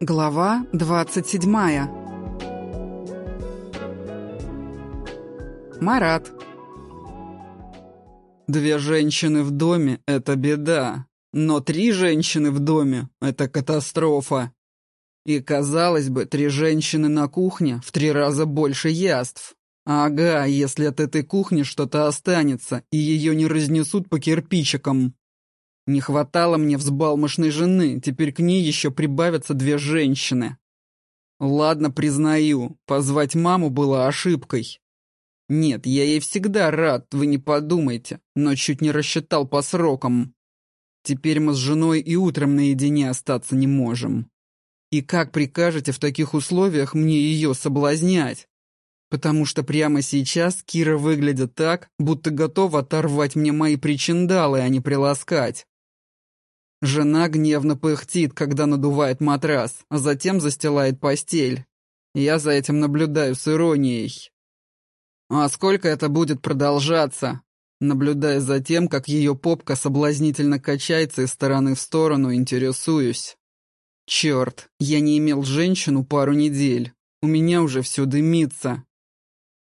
Глава 27. Марат. Две женщины в доме — это беда, но три женщины в доме — это катастрофа. И, казалось бы, три женщины на кухне в три раза больше яств. Ага, если от этой кухни что-то останется, и ее не разнесут по кирпичикам. Не хватало мне взбалмошной жены, теперь к ней еще прибавятся две женщины. Ладно, признаю, позвать маму было ошибкой. Нет, я ей всегда рад, вы не подумайте, но чуть не рассчитал по срокам. Теперь мы с женой и утром наедине остаться не можем. И как прикажете в таких условиях мне ее соблазнять? Потому что прямо сейчас Кира выглядит так, будто готова оторвать мне мои причиндалы, а не приласкать. Жена гневно пыхтит, когда надувает матрас, а затем застилает постель. Я за этим наблюдаю с иронией. А сколько это будет продолжаться? Наблюдая за тем, как ее попка соблазнительно качается из стороны в сторону, интересуюсь. Черт, я не имел женщину пару недель. У меня уже все дымится.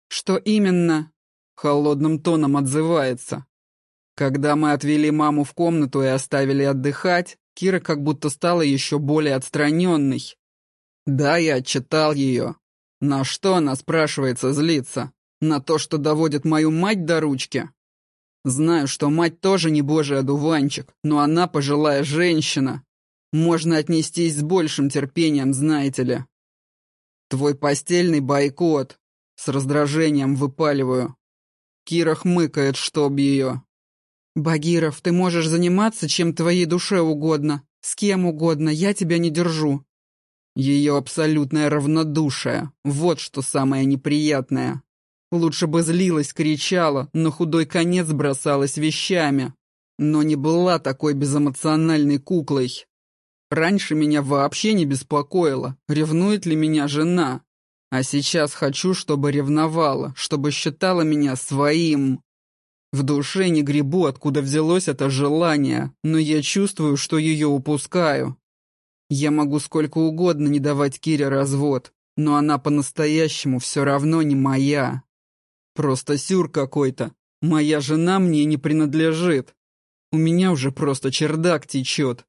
Что именно? Холодным тоном отзывается. Когда мы отвели маму в комнату и оставили отдыхать, Кира как будто стала еще более отстраненной. Да, я отчитал ее. На что она, спрашивается, злится? На то, что доводит мою мать до ручки? Знаю, что мать тоже не божий одуванчик, но она пожилая женщина. Можно отнестись с большим терпением, знаете ли. Твой постельный бойкот. С раздражением выпаливаю. Кира хмыкает, чтоб ее. «Багиров, ты можешь заниматься, чем твоей душе угодно, с кем угодно, я тебя не держу». Ее абсолютное равнодушие, вот что самое неприятное. Лучше бы злилась, кричала, но худой конец бросалась вещами. Но не была такой безэмоциональной куклой. Раньше меня вообще не беспокоило, ревнует ли меня жена. А сейчас хочу, чтобы ревновала, чтобы считала меня своим. В душе не грибу, откуда взялось это желание, но я чувствую, что ее упускаю. Я могу сколько угодно не давать Кире развод, но она по-настоящему все равно не моя. Просто сюр какой-то. Моя жена мне не принадлежит. У меня уже просто чердак течет.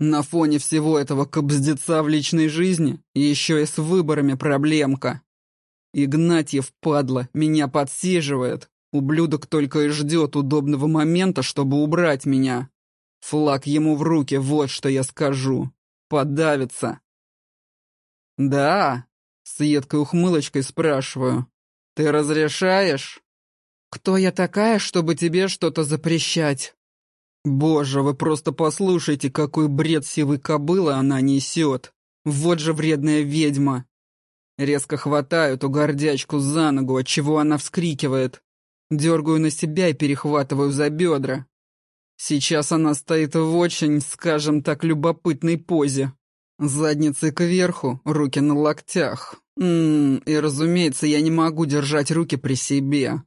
На фоне всего этого кобздеца в личной жизни еще и с выборами проблемка. Игнатьев, падла, меня подсиживает, Ублюдок только и ждет удобного момента, чтобы убрать меня. Флаг ему в руки, вот что я скажу. Подавится. «Да?» — с едкой ухмылочкой спрашиваю. «Ты разрешаешь?» «Кто я такая, чтобы тебе что-то запрещать?» «Боже, вы просто послушайте, какой бред сивой кобылы она несет! Вот же вредная ведьма!» Резко хватаю ту гордячку за ногу, отчего она вскрикивает. Дергаю на себя и перехватываю за бедра. Сейчас она стоит в очень, скажем так, любопытной позе. Задницей кверху, руки на локтях. Ммм, и разумеется, я не могу держать руки при себе.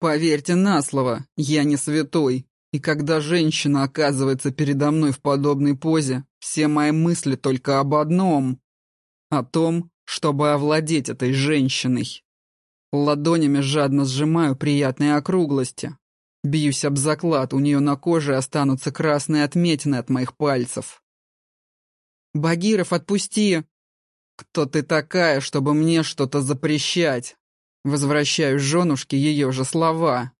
Поверьте на слово, я не святой. И когда женщина оказывается передо мной в подобной позе, все мои мысли только об одном. О том, чтобы овладеть этой женщиной. Ладонями жадно сжимаю приятные округлости. Бьюсь об заклад, у нее на коже останутся красные отметины от моих пальцев. «Багиров, отпусти!» «Кто ты такая, чтобы мне что-то запрещать?» Возвращаю женушке ее же слова.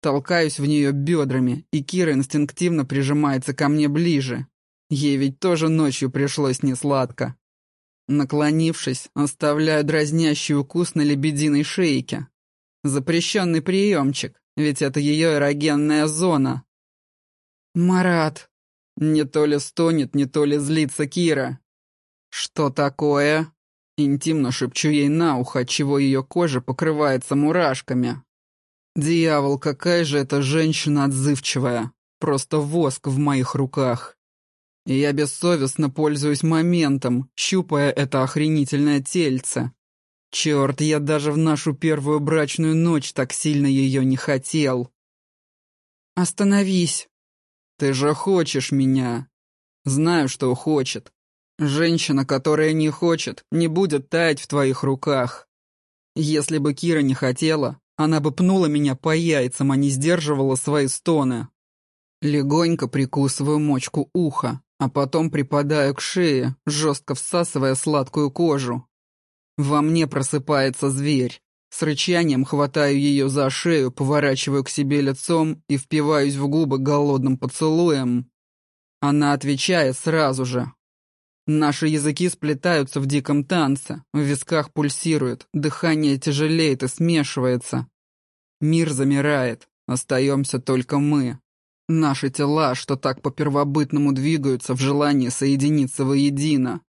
Толкаюсь в нее бедрами, и Кира инстинктивно прижимается ко мне ближе. Ей ведь тоже ночью пришлось несладко. Наклонившись, оставляю дразнящий укус на лебединой шейке. Запрещенный приемчик, ведь это ее эрогенная зона. «Марат!» Не то ли стонет, не то ли злится Кира. «Что такое?» Интимно шепчу ей на ухо, чего ее кожа покрывается мурашками. «Дьявол, какая же эта женщина отзывчивая! Просто воск в моих руках!» И я бессовестно пользуюсь моментом, щупая это охренительное тельце. Черт, я даже в нашу первую брачную ночь так сильно ее не хотел. «Остановись!» «Ты же хочешь меня!» «Знаю, что хочет. Женщина, которая не хочет, не будет таять в твоих руках. Если бы Кира не хотела, она бы пнула меня по яйцам, а не сдерживала свои стоны. Легонько прикусываю мочку уха, а потом припадаю к шее, жестко всасывая сладкую кожу. Во мне просыпается зверь. С рычанием хватаю ее за шею, поворачиваю к себе лицом и впиваюсь в губы голодным поцелуем. Она отвечает сразу же. Наши языки сплетаются в диком танце, в висках пульсирует, дыхание тяжелеет и смешивается. Мир замирает, остаемся только мы. Наши тела, что так по-первобытному двигаются в желании соединиться воедино.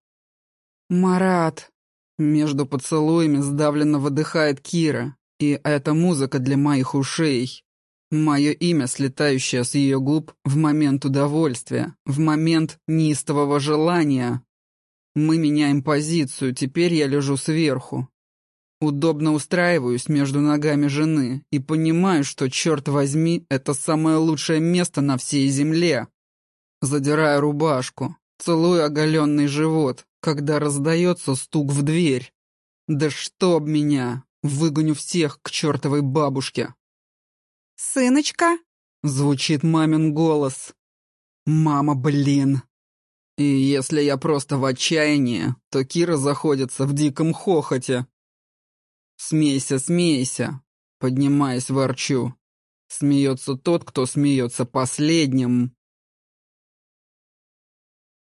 «Марат!» Между поцелуями сдавленно выдыхает Кира, и это музыка для моих ушей. Мое имя, слетающее с ее губ в момент удовольствия, в момент неистового желания. Мы меняем позицию, теперь я лежу сверху. Удобно устраиваюсь между ногами жены и понимаю, что, черт возьми, это самое лучшее место на всей земле. Задираю рубашку, целую оголенный живот, когда раздается стук в дверь. Да чтоб меня! Выгоню всех к чертовой бабушке. «Сыночка?» — звучит мамин голос. «Мама, блин!» И если я просто в отчаянии, то Кира заходится в диком хохоте. «Смейся, смейся!» — поднимаясь ворчу. Смеется тот, кто смеется последним.